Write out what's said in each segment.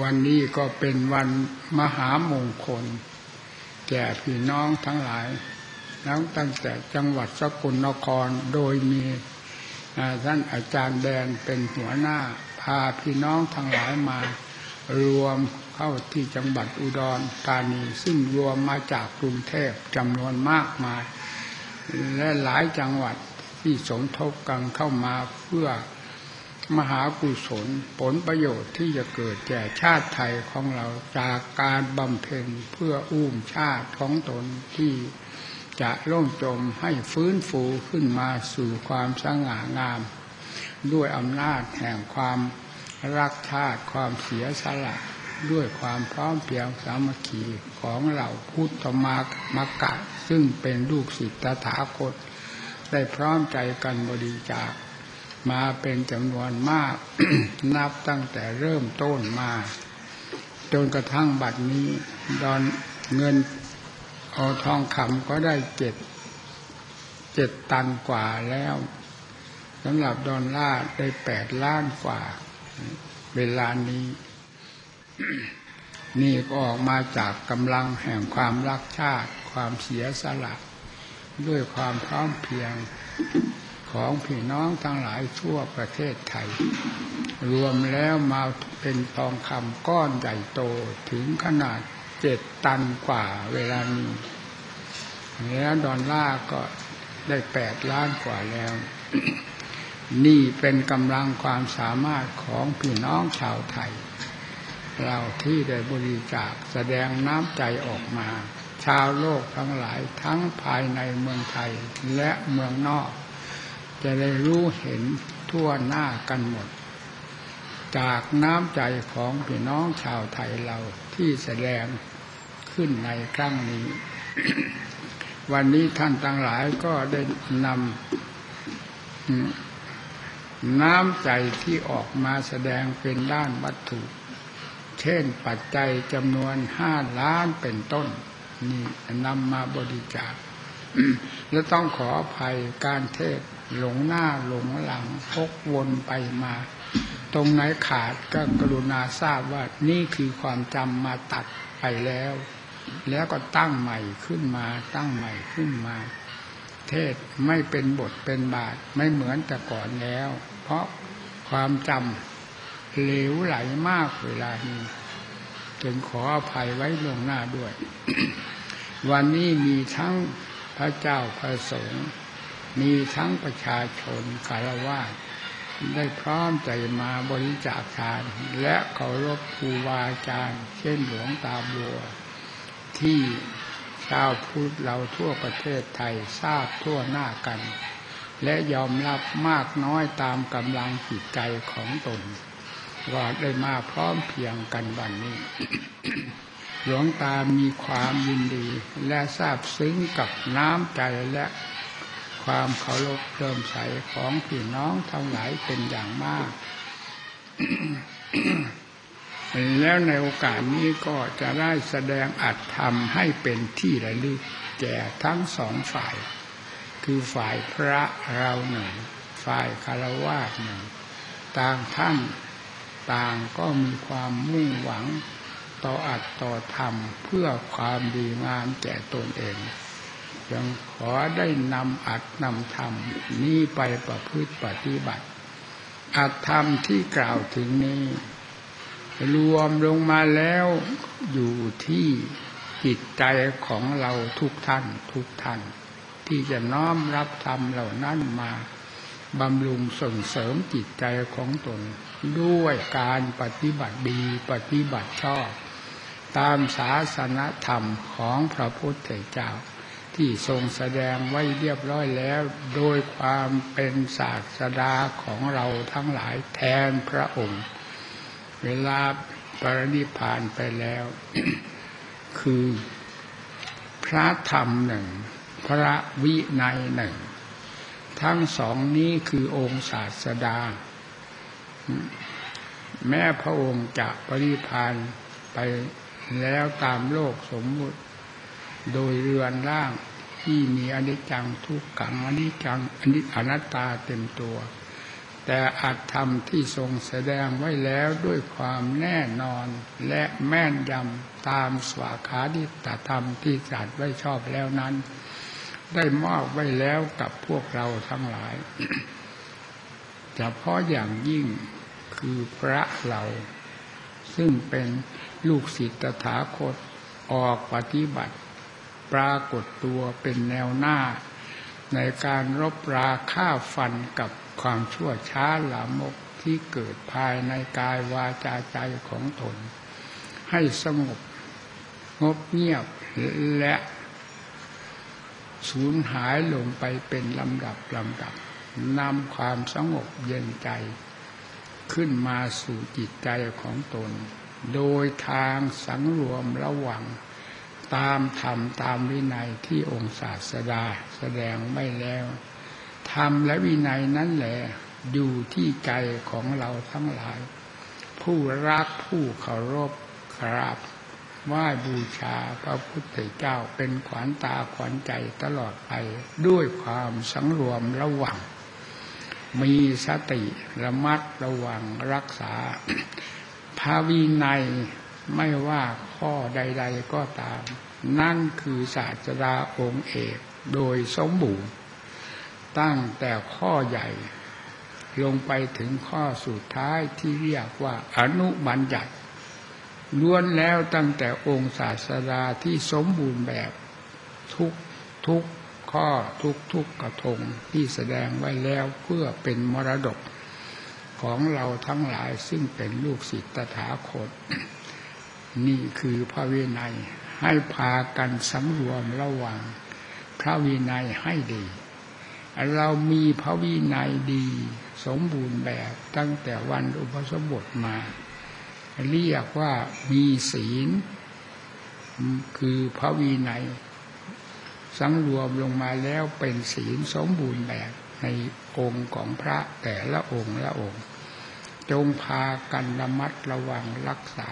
วันนี้ก็เป็นวันมหามงคล แก่พี่น้องทั้งหลายแล้วตั้งแต่จังหวัดสกลนครโดยมีท่านอาจารย์แดนเป็นหัวหน้า พาพี่น้องทั้งหลายมา รวมเข้าที่จังหวัดอุดรธานีซึ่งรวมมาจากกรุงเทพจำนวนมากมาย และหลายจังหวัดที่สมทบกันเข้ามาเพื่อ มหากุศลผลประโยชน์ที่จะเกิดแก่ชาติไทยของเราจากการบำเพ็ญเพื่ออุ้มชาติของตนที่จะล่มจมให้ฟื้นฟูขึ้นมาสู่ความสง่างาม ด้วยอำนาจแห่งความรักชาติความเสียสละด้วยความพร้อมเพียงสามัคคีของเราพุทธมามกะ ซึ่งเป็นลูกศิษย์ตถาคต ได้พร้อมใจกันบริจาค มาเป็นจำนวนมาก นับตั้งแต่เริ่มต้นมา จนกระทั่งบัดนี้ ดอนเงินเอาทองคำก็ได้เจ็ดเจ็ดตันกว่าแล้วสำหรับดอนล่าได้แปดล้านกว่า เวลานี้ นี่ก็ออกมาจากกำลังแห่งความรักชาติ ความเสียสละ ด้วยความพร้อมเพียง ของพี่น้องทั้งหลายทั่วประเทศไทย รวมแล้วมาเป็นทองคำก้อนใหญ่โตถึงขนาดเจ็ดตันกว่าเวลานี้แล้วดอลลาร์ก็ได้แปดล้านกว่าแล้ว นี่เป็นกำลังความสามารถของพี่น้องชาวไทย เราที่ได้บริจาคแสดงน้ำใจออกมา ชาวโลกทั้งหลายทั้งภายในเมืองไทยและเมืองนอก จะได้รู้เห็นทั่วหน้ากันหมด จากน้ำใจของพี่น้องชาวไทยเราที่แสดงขึ้นในครั้งนี้ วันนี้ท่านทั้งหลายก็ได้นำน้ำใจที่ออกมาแสดงเป็นด้านวัตถุ เช่นปัจจัยจำนวนห้าล้านเป็นต้น นี่นำมาบริจาคและต้องขออภัยการเทศ หลงหน้าหลงหลังพกวนไปมา ตรงไหนขาดก็กรุณาทราบว่านี่คือความจำมาตัดไปแล้ว แล้วก็ตั้งใหม่ขึ้นมาตั้งใหม่ขึ้นมา เทศไม่เป็นบทเป็นบาทไม่เหมือนแต่ก่อนแล้ว เพราะความจำเหลวไหลมากเวลานี้จึงขออภัยไว้ลงหน้าด้วย วันนี้มีทั้งพระเจ้าพระสงฆ์ มีทั้งประชาชนคารวะได้พร้อมใจมาบริจาคทาน และเคารพครูบาอาจารย์ เช่นหลวงตาบัว ที่ชาวพุทธเราทั่วประเทศไทยทราบทั่วหน้ากัน และยอมรับมากน้อยตามกำลังจิตใจของตนว่าได้มาพร้อมเพียงกันวันนี้ หลวงตามีความยินดีและทราบซึ้งกับน้ำใจและ ความเคารพเริ่มใสของพี่น้องทั้งหลายเป็นอย่างมาก แล้วในโอกาสนี้ก็จะได้แสดงอัดทำให้เป็นที่ระลึกแก่ทั้งสองฝ่าย คือฝ่ายพระเราหนึ่ง ฝ่ายคารวะหนึ่ง ต่างท่านต่างก็มีความมุ่งหวังต่ออัดต่อธรรมเพื่อความดีงามแก่ตนเอง ยังขอได้นำอัดนำธรรมนี้ไปประพฤติปฏิบัติ อัดธรรมที่กล่าวถึงนี้ รวมลงมาแล้วอยู่ที่จิตใจของเราทุกท่านทุกท่าน ที่จะน้อมรับธรรมเหล่านั้นมาบำรุงส่งเสริมจิตใจของตน ด้วยการปฏิบัติดีปฏิบัติชอบ ตามศาสนธรรมของพระพุทธเจ้า ที่ทรงแสดงไว้เรียบร้อยแล้ว โดยความเป็นศาสดาของเราทั้งหลายแทนพระองค์ เวลาปรินิพานไปแล้ว คือพระธรรมหนึ่ง พระวินัยหนึ่ง ทั้งสองนี้คือองค์ศาสดา แม้พระองค์จะปริพานไปแล้วตามโลกสมมุติ โดยเรือนร่างที่มีอนิจจังทุกขังอนิจจังอนิจอนัตตาเต็มตัว แต่อัตธรรมที่ทรงแสดงไว้แล้วด้วยความแน่นอนและแม่นยำตามสวาขาดิตธรรมที่ตรัสไว้ชอบแล้วนั้น ได้มอบไว้แล้วกับพวกเราทั้งหลายเฉพาะอย่างยิ่งคือพระเรา ซึ่งเป็นลูกศิษย์ตถาคตออกปฏิบัติ ปรากฏตัวเป็นแนวหน้า ในการรบราฆ่าฟันกับความชั่วช้าหลามกที่เกิดภายในกายวาจาใจของตน ให้สงบงบเงียบและสูญหายลงไปเป็นลำดับลำดับนำความสงบเย็นใจ ขึ้นมาสู่จิตใจของตน โดยทางสังรวมระวัง ตามธรรมตามวินัยที่องค์ศาสดาแสดงไม่แล้วธรรมและวินัยนั้นแหละอยู่ที่ใจของเราทั้งหลาย ผู้รักผู้เคารพครับไหว้บูชาพระพุทธเจ้าเป็นขวัญตาขวัญใจตลอดไปด้วยความสังรวมระวัง มีสติระมัดระวังรักษาภาวินัย ไม่ว่าข้อใด ๆ ก็ตาม นั่นคือศาสดาองค์เอกโดยสมบูรณ์ ตั้งแต่ข้อใหญ่ ลงไปถึงข้อสุดท้ายที่เรียกว่าอนุบัญญัติล้วนแล้วตั้งแต่องค์ศาสดาที่สมบูรณ์แบบทุกทุกข้อทุกทุกกระทงที่แสดงไว้แล้วเพื่อเป็นมรดกของเราทั้งหลายซึ่งเป็นลูกศิษย์ตถาคต นี่คือพระวินัย ให้พากันสำรวมระวังพระวินัยให้ดี เรามีพระวินัยดี สมบูรณ์แบบตั้งแต่วันอุปสมบทมา เรียกว่ามีศีล คือพระวินัย สังรวมลงมาแล้วเป็นศีลสมบูรณ์แบบในองค์ของพระแต่ละองค์ละองค์ จงพากันระมัดระวังรักษา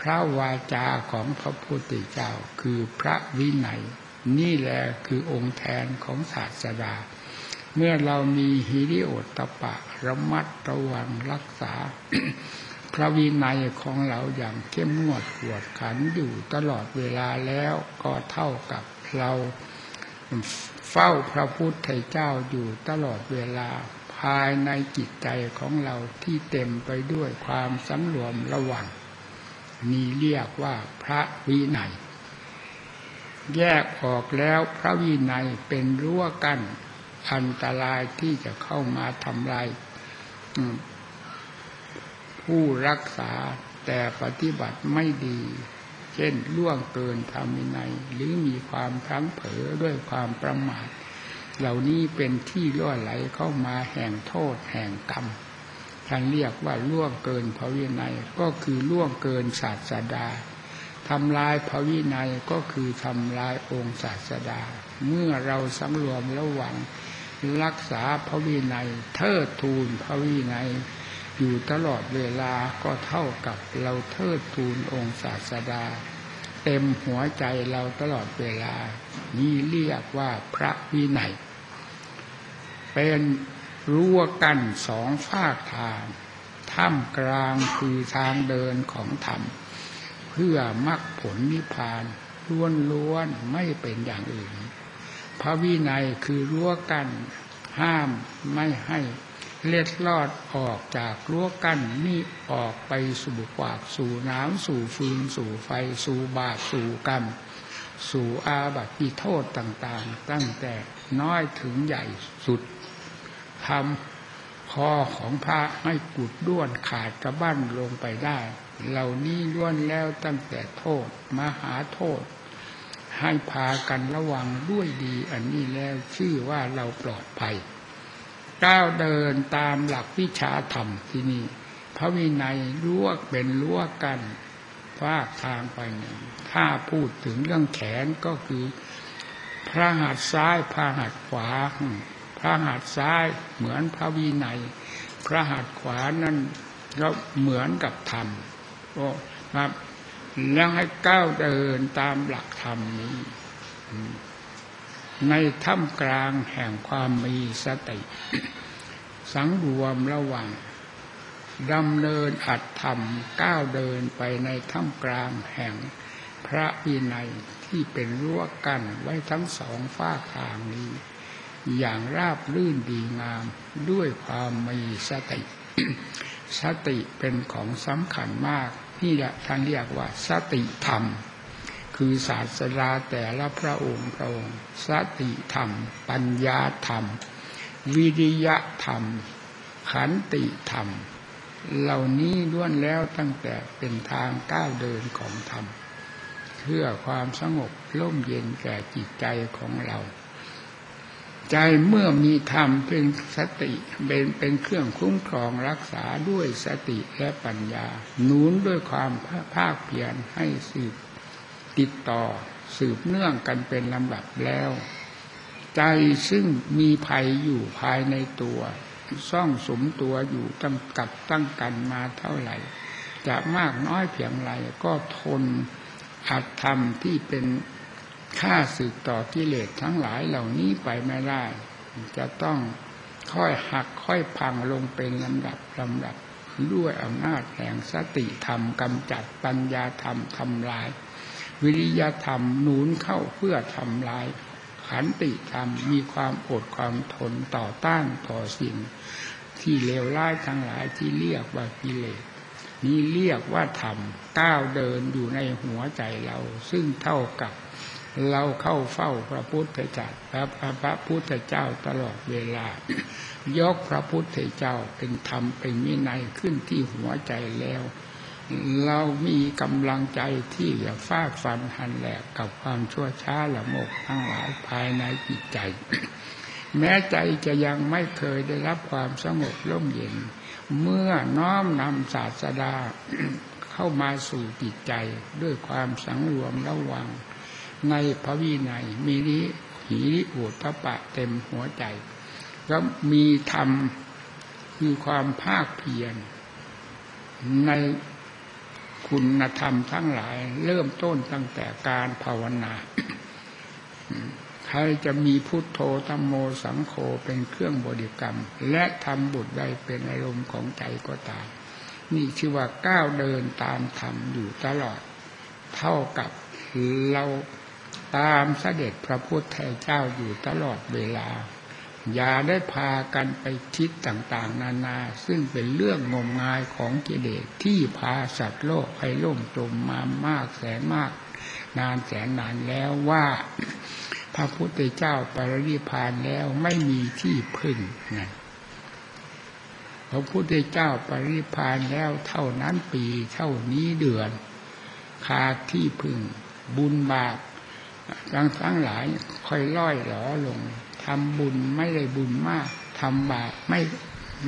พระวาจาของพระพุทธเจ้าคือพระวินัย นี่แหละคือองค์แทนของศาสดา เมื่อเรามีฮิริโอตปะ ระมัดระวังรักษา พระวินัยของเราอย่างเข้มงวดกวดขันอยู่ตลอดเวลาแล้วก็เท่ากับเราเฝ้าพระพุทธเจ้าอยู่ตลอดเวลาภายในจิตใจของเราที่เต็มไปด้วยความสำรวมระวัง นี่เรียกว่าพระวินัย แยกออกแล้วพระวินัยเป็นรั้วกัน้นอันตรายที่จะเข้ามาทำลายผู้รักษาแต่ปฏิบัติไม่ดี เช่นล่วงเกินธรรมวินัย หรือมีความพลั้งเผลอด้วยความประมาท เหล่านี้เป็นที่ล่อไหลเข้ามาแห่งโทษแห่งกรรม ท่านเรียกว่าล่วงเกินพระวินัยก็คือล่วงเกินศาสดาทำลายพระวินัยก็คือทำลายองค์ศาสดา เมื่อเราสำรวมระวังรักษาพระวินัยเทิดทูนพระวินัย อยู่ตลอดเวลาก็เท่ากับเราเทิดทูนองค์ศาสดา เต็มหัวใจเราตลอดเวลา นี่เรียกว่าพระวินัย เป็น รั้วกั้นสองฝากทางท่ามกลางคือทางเดินของธรรม เพื่อมรรคผลนิพพานล้วนล้วนไม่เป็นอย่างอื่น พระวินัยคือรั้วกั้นห้ามไม่ให้เล็ดลอดออกจากรั้วกั้นนี่ออกไปสู่ขวากสู่น้ำสู่ฟืน สู่ไฟ สู่บาปสู่กรรม สู่อาบัติโทษต่างๆ ตั้งแต่น้อยถึงใหญ่สุด ทำคอของพระให้กุดด้วนขาดกระบั้นลงไปได้ เหล่านี้ล้วนแล้วตั้งแต่โทษมหาโทษ ให้พากันระวังด้วยดีอันนี้แล้วชื่อว่าเราปลอดภัย ก้าวเดินตามหลักวิชาธรรมที่นี่พระวินัยรั้วเป็นรั้วกันฟากทางไปหนึ่งถ้าพูดถึงเรื่องแขนก็คือพระหัตถ์ซ้ายพระหัตถ์ขวา พระหัตถ์ซ้ายเหมือนพระวินัย พระหัตถ์ขวานั้นก็เหมือนกับธรรมก็ครับแล้วให้ก้าวเดินตามหลักธรรมนี้ ในถ้ำกลางแห่งความมีสติ สังรวมระหว่างดำเนินอัดธรรมก้าวเดินไปในท่ามกลางแห่งพระวินัยที่เป็นรั้วกั้นไว้ทั้งสองฝ้าทางนี้ อย่างราบรื่นดีงามด้วยความมีสติ สติเป็นของสำคัญมาก นี่แหละท่านเรียกว่า สติธรรม คือศาสดาแต่ละพระองค์พระองค์ สติธรรม ปัญญาธรรม วิริยะธรรม ขันติธรรม เหล่านี้ล้วนแล้วตั้งแต่เป็นทางก้าวเดินของธรรมเพื่อความสงบร่มเย็นแก่จิตใจของเรา ใจเมื่อมีธรรมเป็นสติเป็นเป็นเครื่องคุ้มครองรักษาด้วยสติและปัญญาหนุนด้วยความภาคเพียรให้สืบติดต่อสืบเนื่องกันเป็นลำดับแล้ว ใจซึ่งมีภัยอยู่ภายในตัว ซ่องสมตัวอยู่จำกัดตั้งกันมาเท่าไหร่ จะมากน้อยเพียงไรก็ทนอัตธรรมที่เป็น ค่าสึกต่อกิเลสทั้งหลายเหล่านี้ไปไม่ได้ จะต้องค่อยหักค่อยพังลงเป็นลำดับลำดับด้วยอำนาจแห่งสติธรรมกำจัดปัญญาธรรมทำลาย วิริยธรรมหนุนเข้าเพื่อทำลายขันติธรรมมีความอดความทนต่อต้านต่อสิ่ง ที่เลวร้ายทั้งหลายที่เรียกว่ากิเลสนี้เรียกว่าธรรมก้าวเดินอยู่ในหัวใจเรา ซึ่งเท่ากับ เราเข้าเฝ้าพระพุทธเจ้าพระพระพุทธเจ้าตลอดเวลา ยกพระพุทธเจ้าเป็นธรรมเป็นวินัยขึ้นที่หัวใจแล้ว เรามีกำลังใจที่จะฟาดฟันหันแหลกกับความชั่วช้าละโมกทั้งหลายภายในจิตใจ แม้ใจจะยังไม่เคยได้รับความสงบร่มเย็น เมื่อน้อมนำศาสดาเข้ามาสู่จิตใจด้วยความสังรวมระวัง ในพระวินัยมีนิหิริโอตปะเต็มหัวใจก็มีธรรมคือความภาคเพียรในคุณธรรมทั้งหลาย เริ่มต้นตั้งแต่การภาวนาใครจะมีพุทโธธรรมโมสังโฆเป็นเครื่องบริกรรม และทำบุตรใดเป็นอารมณ์ของใจก็ตาม นี่ชื่อว่าก้าวเดินตามธรรมอยู่ตลอด เท่ากับเรา ตามเสด็จพระพุทธเจ้าอยู่ตลอดเวลา อย่าได้พากันไปคิดต่างๆ นานา ซึ่งเป็นเรื่องงมงายของกิเลสที่พาสัตว์โลกให้ล่มจมมามากแสนมาก นานแสนนานแล้วว่า พระพุทธเจ้าปรินิพานแล้วไม่มีที่พึ่งนะพระพุทธเจ้าปรินิพานแล้วเท่านั้นปีเท่านี้เดือนขาดที่พึ่งบุญบาป ทั้งทั้งหลายค่อยล่อยหลอลงทำบุญไม่ได้บุญมากทำบาปไม่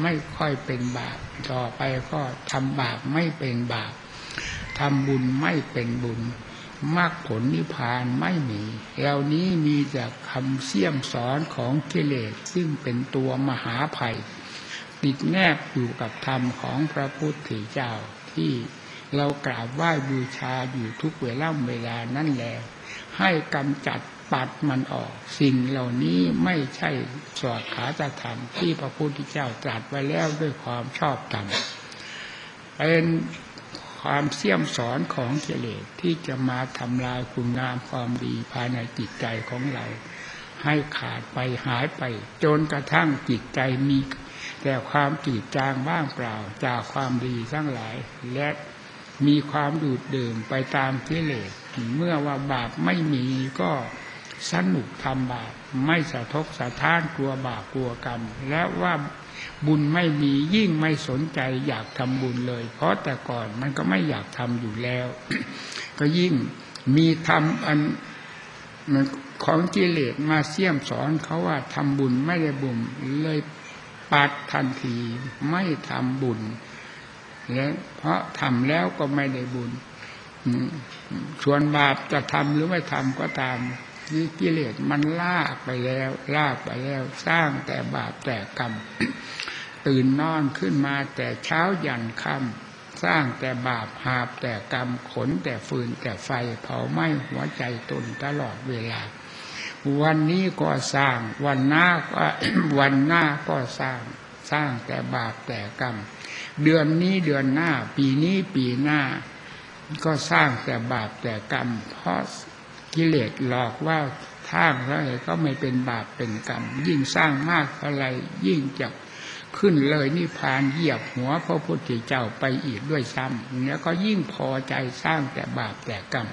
ไม่ค่อยเป็นบาปต่อไปก็ทำบาปไม่เป็นบาปทำบุญไม่เป็นบุญมรรคผลนิพพานไม่มีเหล่านี้มีแต่คำเสี่ยมสอนของกิเลสซึ่งเป็นตัวมหาภัย ติดแนบอยู่กับธรรมของพระพุทธเจ้าที่เรากราบไหว้บูชาอยู่ทุกเวลาเวลานั่นแหละ ให้กำจัดปัดมันออก สิ่งเหล่านี้ไม่ใช่สอดขาจะทำที่พระพุทธเจ้าตรัสไว้แล้วด้วยความชอบธรรมเป็นความเสี่ยมสอนของเจเลสที่จะมาทำลายคุณงามความดีภายในจิตใจของเรา ให้ขาดไปหายไป จนกระทั่งจิตใจมีแต่ความจืดจางบ้างเปล่าจากความดีทั้งหลาย และมีความดูดดื่มไปตามกิเลส เมื่อว่าบาปไม่มีก็สนุกทำบาปไม่สะทกสะท้านกลัวบาปกลัวกรรม และว่าบุญไม่มียิ่งไม่สนใจอยากทำบุญเลย เพราะแต่ก่อนมันก็ไม่อยากทำอยู่แล้ว ก็ยิ่งมีทำอันของกิเลสมาเสี่ยมสอนเขาว่าทำบุญไม่ได้บุญเลยปัดทันทีไม่ทำบุญ และเพราะทำแล้วก็ไม่ได้บุญ ส่วนบาปจะทำหรือไม่ทำก็ตามนี่กิเลสมันลากไปแล้ว ลากไปแล้ว สร้างแต่บาปแต่กรรม ตื่นนอนขึ้นมาแต่เช้ายันค่ำสร้างแต่บาปหาบแต่กรรมขนแต่ฟืนแต่ไฟเผาไหม้หัวใจตนตลอดเวลา วันนี้ก็สร้าง วันหน้าก็วันหน้าก็สร้าง สร้างแต่บาปแต่กรรม เดือนนี้เดือนหน้า ปีนี้ปีหน้า ก็สร้างแต่บาปแต่กรรม เพราะกิเลสหลอกว่าสร้างเท่าไรก็ไม่เป็นบาปเป็นกรรม ยิ่งสร้างมากเท่าไรยิ่งจะขึ้นเลยนิพพานเหยียบหัวพระพุทธเจ้าไปอีกด้วยซ้ำแล้วก็ยิ่งพอใจสร้างแต่บาปแต่กรรม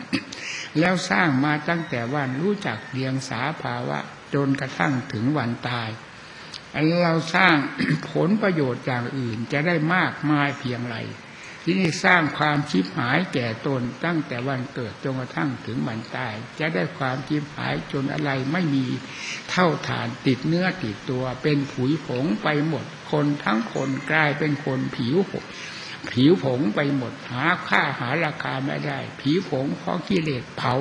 แล้วสร้างมาตั้งแต่วันรู้จักเรียงสาภาวะจนกระทั่งถึงวันตาย เราสร้างผลประโยชน์อย่างอื่นจะได้มากมายเพียงไร ที่นี่สร้างความชิบหายแก่ตนตั้งแต่วันเกิดจนกระทั่งถึงวันตาย จะได้ความชิบหายจนอะไรไม่มีเท่าฐานติดเนื้อติดตัว เป็นผุยผงไปหมด คนทั้งคนกลายเป็นคนผิวผงผิวผงไปหมดหาค่าหาราคาไม่ได้ ผิวผงเพราะกิเลสเผา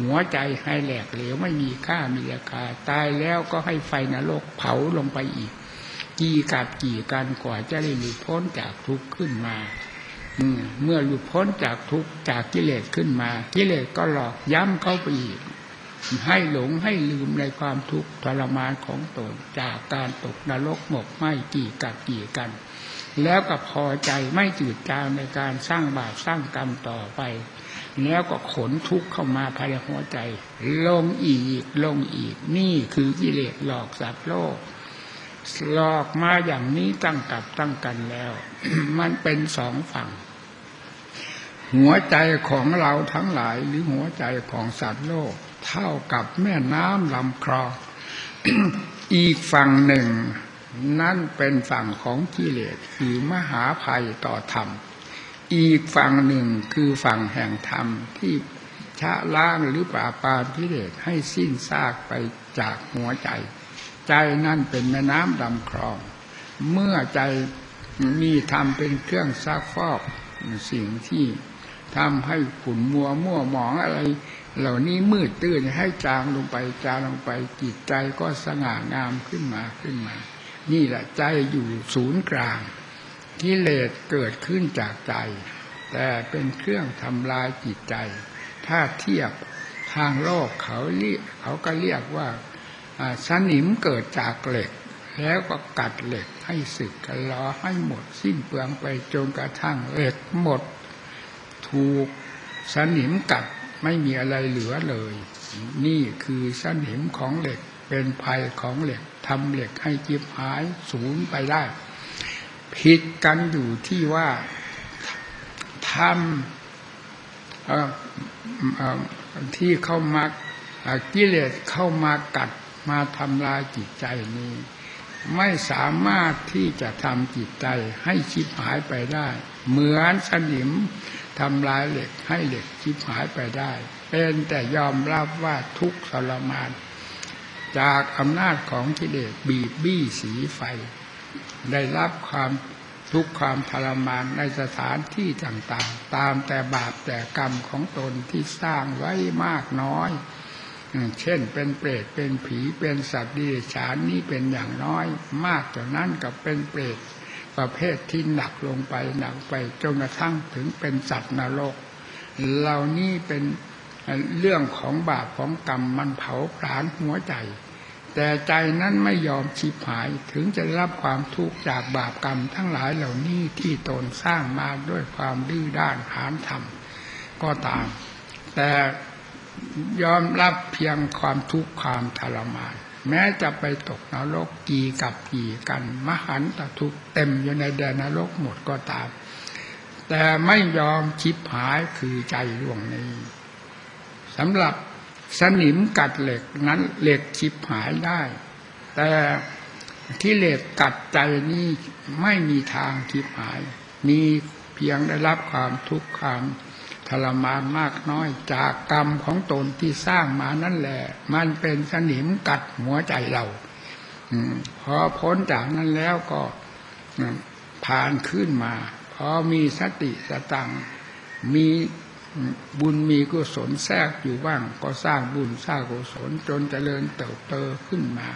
หัวใจให้แหลกเหลวไม่มีค่ามีราคา ตายแล้วก็ให้ไฟนรกเผาลงไปอีก กี่กับกี่กันกว่าจะได้หลุดพ้นจากทุกข์ขึ้นมา เมื่อหลุดพ้นจากทุกจากกิเลสขึ้นมา กิเลสก็หลอกย้ำเข้าไปอีก ให้หลงให้ลืมในความทุกข์ทรมานของตนจากการตกนรกหมกไหมกี่กับกี่กัน แล้วก็พอใจไม่จืดจางในการสร้างบาปสร้างกรรมต่อไป แล้วก็ขนทุกข์เข้ามาภายในหัวใจ ลงอีกลงอีก นี่คือกิเลสหลอกสัตว์โลกหลอกมาอย่างนี้ตั้งกับตั้งกันแล้ว มันเป็นสองฝั่ง หัวใจของเราทั้งหลายหรือหัวใจของสัตว์โลก เท่ากับแม่น้ำลำคลองอีกฝั่งหนึ่ง นั่นเป็นฝั่งของกิเลสคือมหาภัยต่อธรรม อีกฝั่งหนึ่งคือฝั่งแห่งธรรมที่ชะล้างหรือปราบปรามกิเลสให้สิ้นซากไปจากหัวใจ ใจนั่นเป็นแม่น้ำลำคลอง เมื่อใจมีธรรมเป็นเครื่องซักฟอกสิ่งที่ ทำให้ขุนมัวมั่วหมองอะไร เหล่านี้มืดตื้นให้จางลงไปจางลงไปจิตใจก็สง่างามขึ้นมาขึ้นมา นี่แหละใจอยู่ศูนย์กลางกิเลสเกิดขึ้นจากใจ แต่เป็นเครื่องทำลายจิตใจ ถ้าเทียบทางโลกเขาเรียกเขาก็เรียกว่าสนิมเกิดจากเหล็ก แล้วก็กัดเหล็กให้สึกกันล้อให้หมดสิ้นเปลืองไปจนกระทั่งเหล็กหมด ถูกสนิมกัดไม่มีอะไรเหลือเลย นี่คือสนิมของเหล็กเป็นภัยของเหล็กทำเหล็กให้จิบหายสูญไปได้ผิดกันอยู่ที่ว่าทำที่เข้ามากิเลสเข้ามากัดมาทำลายจิตใจนี้ ไม่สามารถที่จะทำจิตใจให้ชิบหายไปได้ เหมือนสนิม ทำลายเหล็กให้เหล็กชิบหายไปได้ เป็นแต่ยอมรับว่าทุกทรมาน จากอำนาจของกิเลสบีบบี้สีไฟ ได้รับความทุกข์ความทรมานในสถานที่ต่างๆ ตามแต่บาปแต่กรรมของตนที่สร้างไว้มากน้อย เช่นเป็นเปรตเป็นผีเป็นสัตว์ดิเรกชันนี่เป็นอย่างน้อย มากจากนั้นกับเป็นเปรต ประเภทที่หนักลงไปหนักไปจนกระทั่งถึงเป็นสัตว์นรกเหล่านี้เป็นเรื่องของบาปของกรรมมันเผาผลาญหัวใจ แต่ใจนั้นไม่ยอมชิบหายถึงจะรับความทุกข์จากบาปกรรมทั้งหลายเหล่านี้ที่ตนสร้างมาด้วยความดื้อด้านหานธรรมก็ตาม แต่ยอมรับเพียงความทุกข์ความทรมาน แม้จะไปตกนรกกี่กับกี่กันมหันตทุกเต็มอยู่ในแดนนรกหมดก็ตาม แต่ไม่ยอมชิบหายคือใจดวงนี้สำหรับสนิมกัดเหล็กนั้นเหล็กชิบหายได้ แต่ที่เหล็กกัดใจนี้ไม่มีทางชิบหาย มีเพียงได้รับความทุกข์ความ ทรมานมากน้อยจากกรรมของตนที่สร้างมานั่นแหละ มันเป็นสนิมกัดหัวใจเราพอพ้นจากนั้นแล้วก็ผ่านขึ้นมาพอมีสติสตังมีบุญมีกุศลแทรกอยู่บ้าง ก็สร้างบุญสร้างกุศลจนเจริญเติบโตขึ้นมา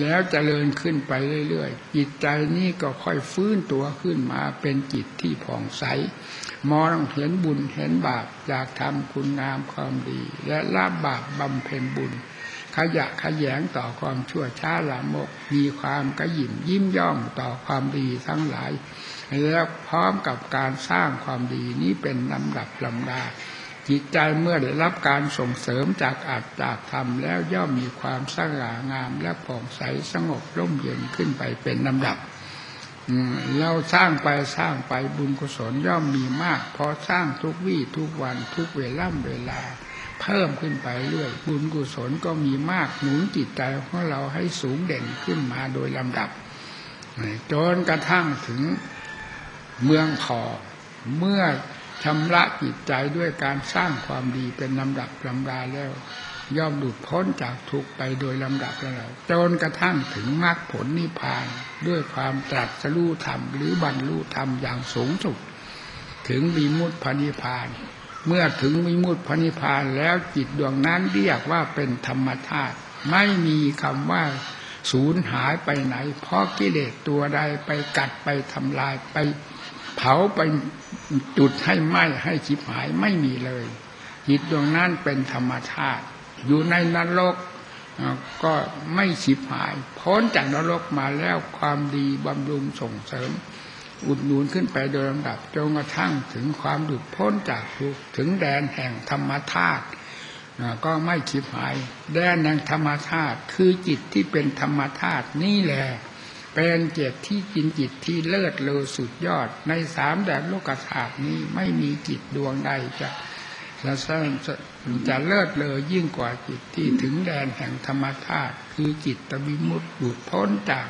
แล้วเจริญขึ้นไปเรื่อยๆ จิตใจนี้ก็ค่อยฟื้นตัวขึ้นมาเป็นจิตที่ผ่องใส มองเห็นบุญเห็นบาปอยากทำคุณงามความดี และละบาปบำเพ็ญบุญ ขยะขยงต่อความชั่วช้าละมก มีความกระยิมยิ้มย่องต่อความดีทั้งหลาย และพร้อมกับการสร้างความดีนี้เป็นลำดับลำดา จิตใจเมื่อได้รับการส่งเสริมจากอาจจากธรรมแล้วย่อมมีความสง่างามและผ่องใสสงบร่มเย็นขึ้นไปเป็นลำดับเราสร้างไปสร้างไปบุญกุศลย่อมมีมากพอสร้างทุกวี่ทุกวันทุกเวล่ำเวลา เพิ่มขึ้นไปเรื่อยบุญกุศลก็มีมากหนุนจิตใจของเราให้สูงเด่นขึ้นมาโดยลำดับจนกระทั่งถึงเมืองพอเมื่อ ชำระจิตใจด้วยการสร้างความดีเป็นลำดับลำดาแล้ว ย่อมหลุดพ้นจากทุกไปโดยลำดับแล้ว จนกระทั่งถึงมรรคผลนิพพาน ด้วยความตรัสรู้ธรรมหรือบรรลุธรรมอย่างสูงสุด ถึงมีมุตพนิพาน เมื่อถึงมีมุตพนิพานแล้วจิตดวงนั้นเรียกว่าเป็นธรรมธาตุไม่มีคำว่าสูญหายไปไหน เพราะกิเลสตัวใดไปกัดไปทำลายไป เผาไป จุดให้ไหม้ให้ฉิบหายไม่มีเลย จิตดวงนั้นเป็นธรรมชาติ อยู่ในนรกก็ไม่ฉิบหาย พ้นจากนรกมาแล้วความดีบำรุงส่งเสริม อุดหนุนขึ้นไปโดยลำดับจนกระทั่งถึงความหลุดพ้นจากทุกถึงแดนแห่งธรรมธาตุก็ไม่ฉิบหาย แดนแห่งธรรมธาตุคือจิตที่เป็นธรรมธาตุนี่แหละ เป็นเกียรติที่กินจิตที่เลิศเลอสุดยอด ในสามแดนโลกธาตุนี้ไม่มีจิตดวงใดจะจะสร้างจะเลิศเลอยิ่งกว่าจิตที่ถึงแดนแห่งธรรมธาตุคือจิตตวิมุตติบุดพ้นจาก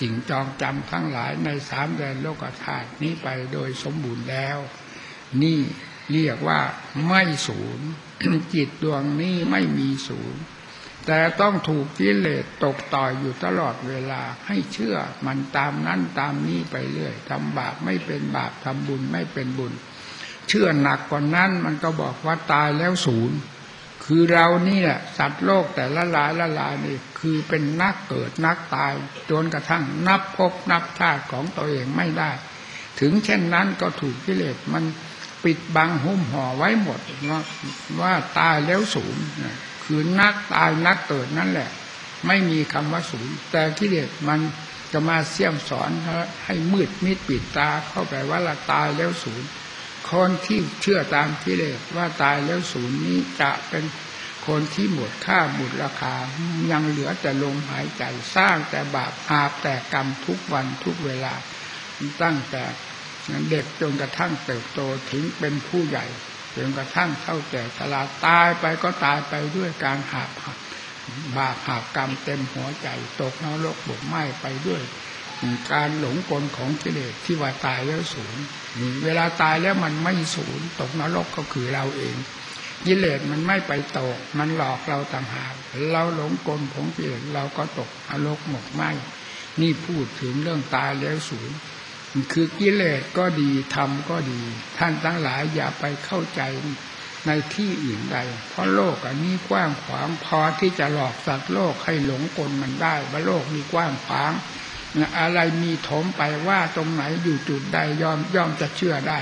สิ่งจองจำทั้งหลายในสามแดนโลกธาตุนี้ไปโดยสมบูรณ์แล้ว นี่เรียกว่าไม่ศูนย์จิตดวงนี้ไม่มีศูนย์ แต่ต้องถูกกิเลสตกต่อยอยู่ตลอดเวลาให้เชื่อมันตามนั้นตามนี้ไปเรื่อยทำบาปไม่เป็นบาปทำบุญไม่เป็นบุญ เชื่อหนักกว่านั้นมันก็บอกว่าตายแล้วศูนย์คือเรานี่แหละสัตว์โลกแต่ละลายละลายนี่คือเป็นนักเกิดนักตายจนกระทั่งนับพบนับชาติของตัวเองไม่ได้ ถึงเช่นนั้นก็ถูกกิเลสมันปิดบังหุ้มห่อไว้หมดว่าว่าตายแล้วศูนย์ คือนักตายนักเกิดนั่นแหละ ไม่มีคำว่าศูนย์แต่กิเลสมันจะมาเสี่ยมสอนให้มืดมิดปิดตาเข้าไปว่าละตายแล้วศูนย์คนที่เชื่อตามกิเลสว่าตายแล้วศูนย์นี้จะเป็นคนที่หมดค่าหมดราคา ยังเหลือแต่ลมหายใจสร้างแต่บาปอาบแต่กรรมทุกวันทุกเวลา ตั้งแต่เด็กจนกระทั่งเติบโตถึงเป็นผู้ใหญ่ จนกระทั่งเข้าแก่ชราตายไปก็ตายไปด้วยการหาบาปหากรรมเต็มหัวใจตกนรกบกไหม้ไปด้วย การหลงกลของกิเลสที่ว่าตายแล้วศูนย์เวลาตายแล้วมันไม่ศูนย์ตกนรกก็คือเราเองกิเลสมันไม่ไปตก มันหลอกเราต่างหากเราหลงกลของกิเลสเราก็ตกนรกหมกไหมนี่พูดถึงเรื่องตายแล้วศูนย์ คือกิเลสก็ดีธรรมก็ดี ท่านทั้งหลายอย่าไปเข้าใจในที่อื่นใด เพราะโลกอันนี้กว้างขวางพอที่จะหลอกสัตว์โลกให้หลงกลมันได้ว่าโลกมีกว้างขวาง อะไรมีถมไปว่าตรงไหนอยู่จุดใดยอมย่อมจะเชื่อได้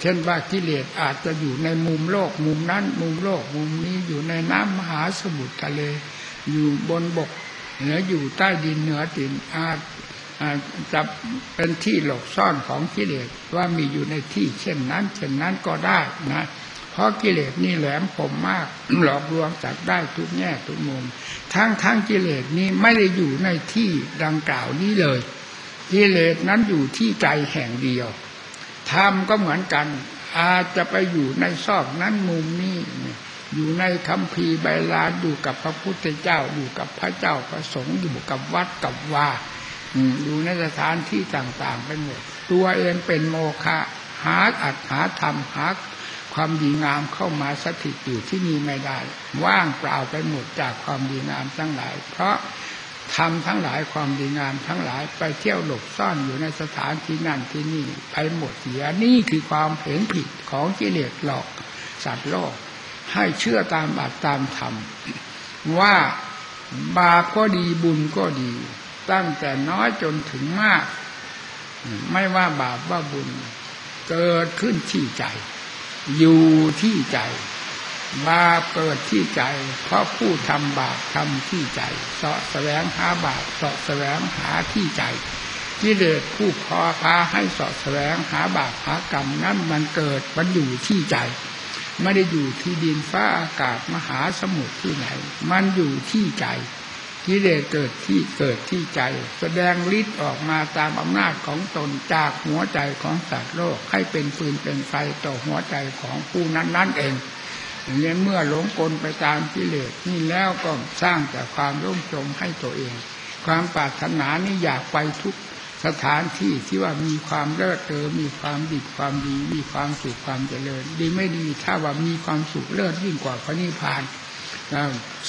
เช่นว่ากิเลสอาจจะอยู่ในมุมโลกมุมนั้น มุมโลกมุมนี้อยู่ในน้ำมหาสมุทรทะเล อยู่บนบกเหนืออยู่ใต้ดินเหนือดินอาจ จะเป็นที่หลบซ่อนของกิเลสว่ามีอยู่ในที่เช่นนั้น เช่นนั้นก็ได้นะเพราะกิเลสนี่แหลมคมมากหลอกลวงจับได้ทุกแง่ทุกมุม ทั้งทั้งกิเลสนี้ไม่ได้อยู่ในที่ดังกล่าวนี้เลย กิเลสนั้นอยู่ที่ใจแห่งเดียวธรรมก็เหมือนกัน อาจจะไปอยู่ในซอกนั้นมุมนี้อยู่ในคำพีใบลานอยู่กับพระพุทธเจ้าอยู่กับพระเจ้าพระสงฆ์อยู่กับวัดกับว่า อยู่ในสถานที่ต่างๆไปหมดตัวเองเป็นโมฆะหาอัดหาธรรมหาความดีงามเข้ามาสถิตอยู่ที่นี่ไม่ได้ ว่างเปล่าไปหมดจากความดีงามทั้งหลาย เพราะทำทั้งหลายความดีงามทั้งหลายไปเที่ยวหลบซ่อนอยู่ในสถานที่นั่นที่นี่ไปหมดเสียนี่คือความเห็นผิดของกิเลสหลอกสัตว์โลก ให้เชื่อตามอัตตามธรรมว่าบาปก็ดีบุญก็ดี ตั้งแต่น้อยจนถึงมาก ไม่ว่าบาปว่าบุญ เกิดขึ้นที่ใจ อยู่ที่ใจ บาปเกิดที่ใจ เพราะผู้ทำบาปทำที่ใจเสาะแสวงหาบาปเสาะแสวงหาที่ใจกิเลสผู้พอพาให้เสาะแสวงหาบาปหากรรมนั้นมันเกิดมันอยู่ที่ใจ ไม่ได้อยู่ที่ดินฟ้าอากาศมหาสมุทรที่ไหน มันอยู่ที่ใจ กิเลสเกิดที่เกิดที่ใจ แสดงฤทธิ์ออกมาตามอำนาจของตนจากหัวใจของสัตว์โลกให้เป็นฟืนเป็นไฟต่อหัวใจของผู้นั้นนั่นเองอย่างนี้เมื่อหลงกลไปตามกิเลสนี่แล้วก็สร้างแต่ความร่มจมให้ตัวเอง ความปรารถนานี่อยากไปทุกสถานที่ที่ว่ามีความเลิศเลอมีความดีความดี มีความสุขความเจริญ ดีไม่ดีถ้าว่ามีความสุขเลิศยิ่งกว่าพระนิพพาน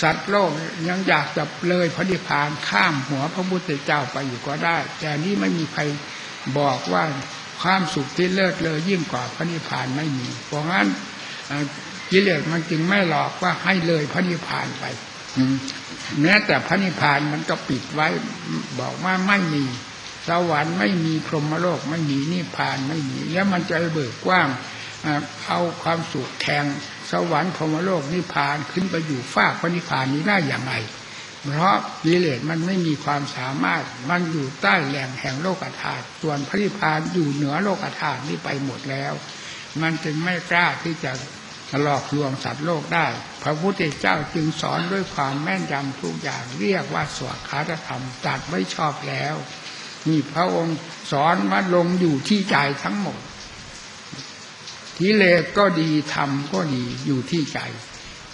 สัตว์โลกยังอยากจะเลยพระนิพพานข้ามหัวพระพุทธเจ้าไปอยู่ก็ได้ แต่นี้ไม่มีใครบอกว่าความสุขที่เลิศเลอยิ่งกว่าพระนิพพานไม่มี เพราะงั้นกิเลสมันจึงไม่หลอกว่าให้เลยพระนิพพานไปแม้แต่พระนิพพานมันก็ปิดไว้บอกว่าไม่มีสวรรค์ไม่มีพรหมโลกไม่มีนิพพานไม่มี แล้วมันจะเบิกกว้างเอาความสุขแทง สวรรค์พรหมโลกนิพพานขึ้นไปอยู่ฟากพระนิพพานนี้ได้อย่างไร เพราะกิเลสมันไม่มีความสามารถมันอยู่ใต้แหล่งแห่งโลกธาตุส่วนพระนิพพานอยู่เหนือโลกธาตุนี้ไปหมดแล้ว มันจึงไม่กล้าที่จะหลอกลวงสัตว์โลกได้ พระพุทธเจ้าจึงสอนด้วยความแม่นยำทุกอย่างเรียกว่าสวดคาธรรมจัดไว้ชอบแล้วนี่พระองค์สอนมาลงอยู่ที่ใจทั้งหมด กิเลสก็ดีธรรมก็ดีอยู่ที่ใจ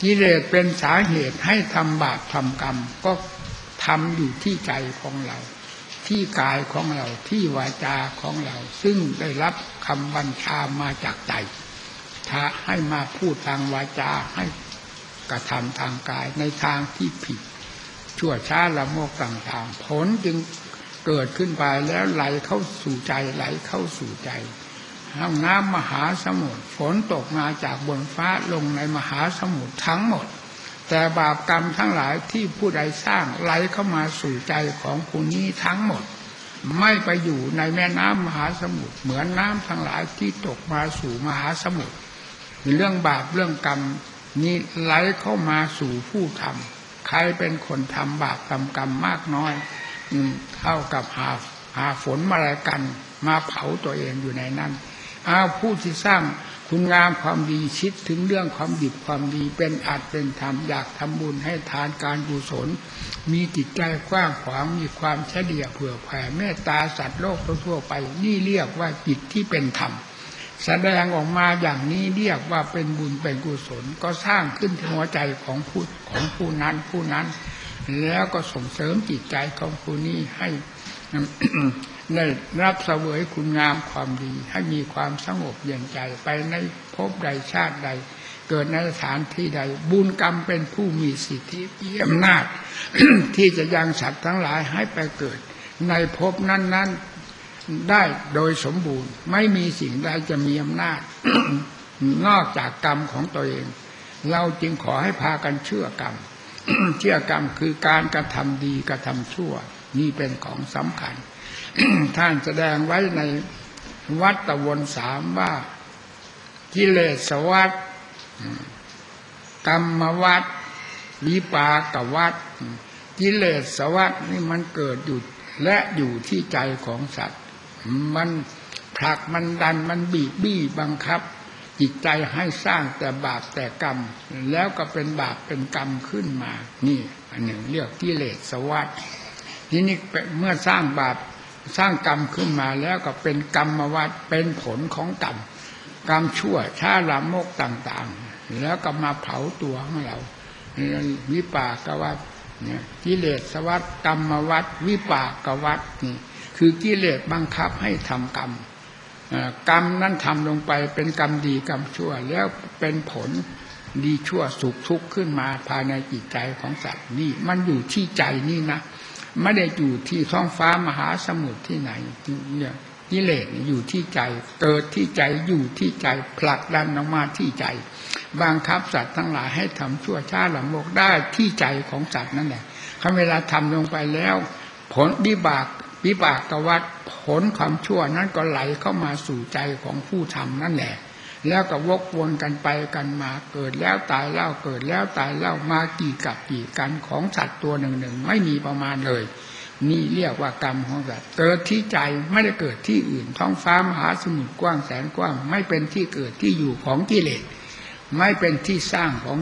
กิเลสเป็นสาเหตุให้ทำบาปทำกรรม ก็ทำอยู่ที่ใจของเรา ที่กายของเราที่วาจาของเรา ซึ่งได้รับคำบัญชามาจากใจถ้าให้มาพูดทางวาจาให้กระทำทางกายในทางที่ผิด ชั่วช้าละโมกต่างๆ ผลจึงเกิดขึ้นไปแล้วไหลเข้าสู่ใจไหลเข้าสู่ใจ ห้องน้ำมหาสมุทรฝนตกมาจากบนฟ้าลงในมหาสมุทรทั้งหมด แต่บาปกรรมทั้งหลายที่ผู้ใดสร้างไหลเข้ามาสู่ใจของผู้นี้ทั้งหมด ไม่ไปอยู่ในแม่น้ำมหาสมุทรเหมือนน้ำทั้งหลายที่ตกมาสู่มหาสมุทรเรื่องบาปเรื่องกรรมนี้ไหลเข้ามาสู่ผู้ทำใครเป็นคนทำบาปทำกรรมมากน้อยเท่ากับหาหาฝนมาอะไรกัน มาเผาตัวเองอยู่ในนั้น อาผู้ที่สร้างคุณงามความดีชิดถึงเรื่องความดีความดีเป็นอาจเป็นธรรมอยากทำบุญให้ทานการกุศล มีจิตใจกว้างขวางมีความเฉลี่ยเผื่อแผ่เมตตาสัตว์โลกทั่วไปนี่เรียกว่าจิตที่เป็นธรรมแสดงออกมาอย่างนี้เรียกว่าเป็นบุญเป็นกุศลก็สร้างขึ้นที่หัวใจของผู้ของผู้นั้นผู้นั้น แล้วก็ส่งเสริมจิตใจของผู้นี้ให้ ได้รับเสวยคุณงามความดี ให้มีความสงบเย็นใจไปในภพใดชาติใด เกิดในสถานที่ใด บุญกรรมเป็นผู้มีสิทธิมีอำนาจ ที่จะยังสัตว์ทั้งหลายให้ไปเกิด ในภพนั้น ๆได้โดยสมบูรณ์ ไม่มีสิ่งใดจะมีอำนาจ นอกจากกรรมของตัวเอง เราจึงขอให้พากันเชื่อกรรมเชื่อกรรมคือการกระทำดีกระทำชั่วนี่เป็นของสำคัญ ท่านแสดงไว้ในวัตวนสามว่ากิเลสวัตกรรมวัตวิปากวัตกิเลสวัตนี่มันเกิดอยู่และอยู่ที่ใจของสัตว์ มันผลักมันดันมันบีบบี้บังคับ จิตใจให้สร้างแต่บาปแต่กรรม แล้วก็เป็นบาปเป็นกรรมขึ้นมา นี่ อันหนึ่งเรียกกิเลสวัตทีนี้เมื่อสร้างบาป สร้างกรรมขึ้นมาแล้วก็เป็นกรรมวัดเป็นผลของกรรมกรรมชั่วช้าลามกต่างๆ แล้วก็มาเผาตัวของเราวิปากวัดเนี่ยกิเลสวัดกรรมวัดวิปากวัดนี่คือกิเลสบังคับให้ทำกรรมกรรมนั้นทำลงไปเป็นกรรมดีกรรมชั่ว แล้วเป็นผลดีชั่วสุขทุกข์ขึ้นมาภายในจิตใจของสัตว์นี่มันอยู่ที่ใจนี่นะ ไม่ได้อยู่ที่ท้องฟ้ามหาสมุทรที่ไหนเนี่ยกิเลสอยู่ที่ใจเกิดที่ใจอยู่ที่ใจผลักดันออกมาที่ใจบังคับสัตว์ทั้งหลายให้ทำชั่วช้าหลังโลกได้ที่ใจของสัตว์นั่นแหละคำเวลาทำลงไปแล้ว ผลวิบากวิบากกวัดผลความชั่วนั้นก็ไหลเข้ามาสู่ใจของผู้ทำนั่นแหละ แล้วก็วกวนกันไปกันมาเกิดแล้วตายเล่าเกิดแล้วตายเล่ามากี่กับกี่กันของสัตว์ตัวหนึ่งหนึ่งไม่มีประมาณเลย นี่เรียกว่ากรรมของสัตว์เกิดที่ใจไม่ได้เกิดที่อื่น ท้องฟ้ามหาสมุทรกว้างแสนกว้าง ไม่เป็นที่เกิดที่อยู่ของกิเลสไม่เป็นที่สร้างของ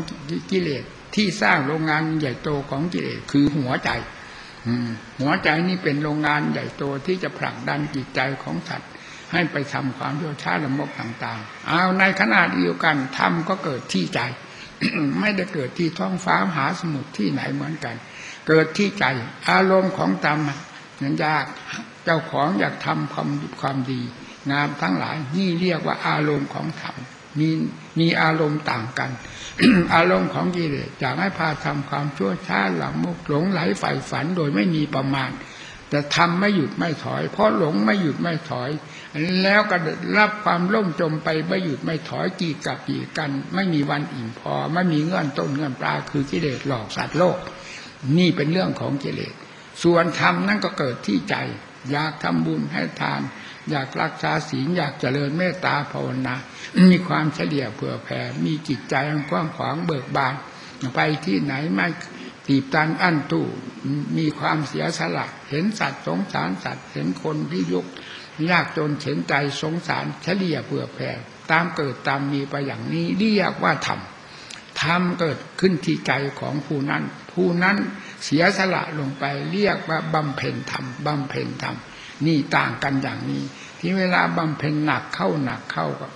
กิเลสที่สร้างโรงงานใหญ่โตของกิเลสคือหัวใจหัวใจนี่เป็นโรงงานใหญ่โตที่จะผลักดันจิตใจของสัตว์ ให้ไปทำความชั่วช้าละมกต่างๆ เอาในขณะเดียวกันธรรมก็เกิดที่ใจ ไม่ได้เกิดที่ท้องฟ้ามหาสมุทรที่ไหนเหมือนกัน เกิดที่ใจ อารมณ์ของธรรมนั้นยากเจ้าของอยากทำความความดี งามทั้งหลายนี่เรียกว่าอารมณ์ของธรรมมีมีอารมณ์ต่างกัน อารมณ์ของกิเลสอยากให้พาทำความชั่วช้าหลังมุกหลงไหลใฝ่ฝันโดยไม่มีประมาณ แต่ทำไม่หยุดไม่ถอย เพราะหลงไม่หยุดไม่ถอย แล้วก็รับความล่มจมไปไม่หยุดไม่ถอยกี่กับกี่กัน ไม่มีวันอิ่มพอ ไม่มีเงื่อนต้นเงื่อนปลาคือกิเลสหลอกสัตว์โลก นี่เป็นเรื่องของกิเลส ส่วนธรรมนั่นก็เกิดที่ใจ อยากทำบุญให้ทาน อยากรักษาศีลอยากเจริญเมตตาภาวนา มีความเฉลี่ยเผื่อแผ่ มีจิตใจอันกว้างขวางเบิกบาน ไปที่ไหนไม่ตีบตันอั้นตู้มีความเสียสละ เห็นสัตว์สงสารสัตว์เห็นคนที่ยก ยากจนเห็นใจสงสารเฉลี่ยเผื่อแผ่ตามเกิดตามมีไปอย่างนี้เรียกว่าธรรมธรรมเกิดขึ้นที่ใจของผู้นั้น ผู้นั้นเสียสละลงไปเรียกว่าบำเพ็ญธรรมบำเพ็ญธรรมนี่ต่างกันอย่างนี้ ที่เวลาบำเพ็ญหนักเข้าหนักเข้าก็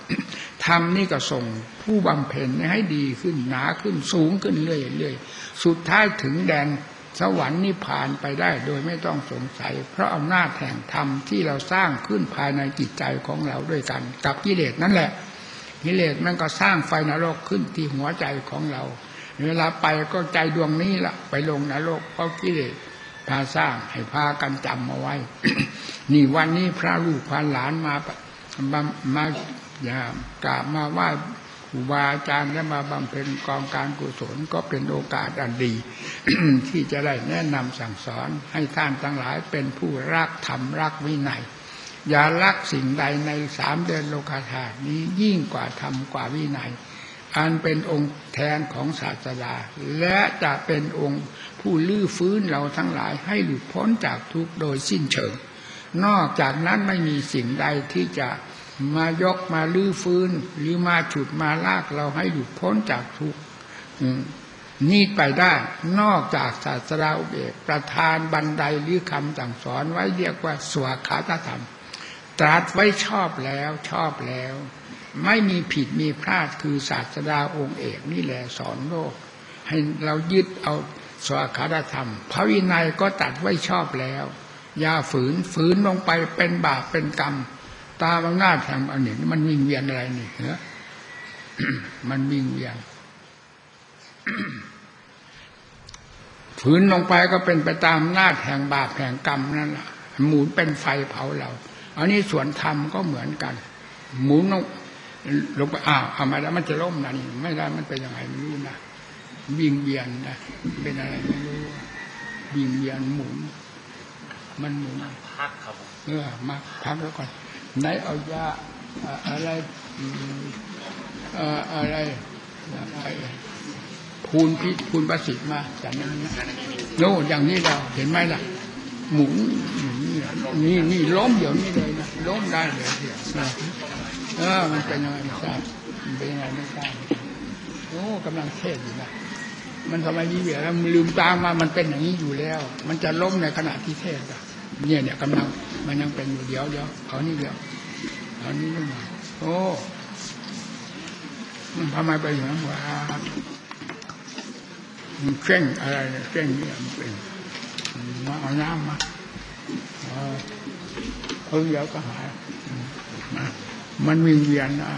ธรรมนี่ก็ส่งผู้บำเพ็ญให้ดีขึ้นหนาขึ้นสูงขึ้นเรื่อยๆสุดท้ายถึงแดน สวรรค์นิพพานไปได้โดยไม่ต้องสงสัย เพราะอำนาจแห่งธรรมที่เราสร้างขึ้นภายในจิตใจของเราด้วยกัน กับกิเลสนั่นแหละกิเลสมันก็สร้างไฟนรกขึ้นที่หัวใจของเรา เวลาไปก็ใจดวงนี้ละไปลงนรกเพราะกิเลสพาสร้างให้พากันจำเอาไว้ นี่วันนี้พระลูกพาหลานมามามาอย่ากราบมาไหว้ ครูบาอาจารย์และมาบำเพ็ญกองการกุศลก็เป็นโอกาสอันดี ที่จะได้แนะนำสั่งสอนให้ท่านทั้งหลายเป็นผู้รักธรรมรักวินัยอย่ารักสิ่งใดในสามเดือนโลกาธาตุนี้ยิ่งกว่าธรรมกว่าวินัย อันเป็นองค์แทนของศาสดา และจะเป็นองค์ผู้ลื้อฟื้นเราทั้งหลายให้หลุดพ้นจากทุกข์โดยสิ้นเชิง นอกจากนั้นไม่มีสิ่งใดที่จะ มายกมาลื้อฟื้น หรือมาฉุดมาลากเราให้หลุดพ้นจากทุกข์นี่ไปได้นอกจากศาสดาอุเบกประธานบันไดหรือคำสั่งสอนไว้เรียกว่าสวขาตธรรม ตรัสไว้ชอบแล้วชอบแล้ว ไม่มีผิดมีพลาดคือศาสดาองค์เอกนี่แหละสอนโลก ให้เรายึดเอาสวขาตธรรม พระวินัยก็ตัดไว้ชอบแล้ว อย่าฝืนฝืนลงไปเป็นบาปเป็นกรรม ตามอำนาจแห่งอันนี้มันวิ่งเวียนอะไรนี่เหรอมันวิ่งเวียนฝืนลงไปก็เป็นไปตามอำนาจแห่งบาปแห่งกรรมนั่นแหละหมุนเป็นไฟเผาเรา อันนี้ส่วนธรรมก็เหมือนกัน หมุนลงลงไปอ้าวเอามาแล้วมันจะล่มนะนี่ไม่ได้มันเป็นยังไงไม่รู้นะวิ่งเวียนนะเป็นอะไรไม่รู้วิ่งเวียนหมุน มันหมุนพักครับผมเออมาพักแล้วก่อน ไหนเอายาอะอะไรอะไรอะไรพูนพิษพูนประสิทธิ์มาจากนั้นนะโน่อย่างนี้เราเห็นไหมล่ะ หมุนหมุนนี่นี่ล้มเดี๋ยวนี้เลยนะล้มได้เลยนะเออมันเป็นยังไงไม่ทราบมันเป็นยังไงไม่ทราบโอ้กำลังเทศอยู่นะมันทำไมมีเบียแล้วมันลืมตามามันเป็นอย่างนี้อยู่แล้ว มันจะล้มในขณะที่เทศอะเนี่ยเนี่ยกำลัง มันยังเป็นอยู่เดี๋ยวเดี๋ยวเขานี่เดี๋ยวเขานี่ลงไงโอ้มันทำไมไปอย่างนั้นวะมันเคร่งอะไรเนี่ยเคร่งเนี่ยมันเป็นมาเอาน้ำมาเออเพิ่งเดี๋ยวก็หายมันวิงเวียนได้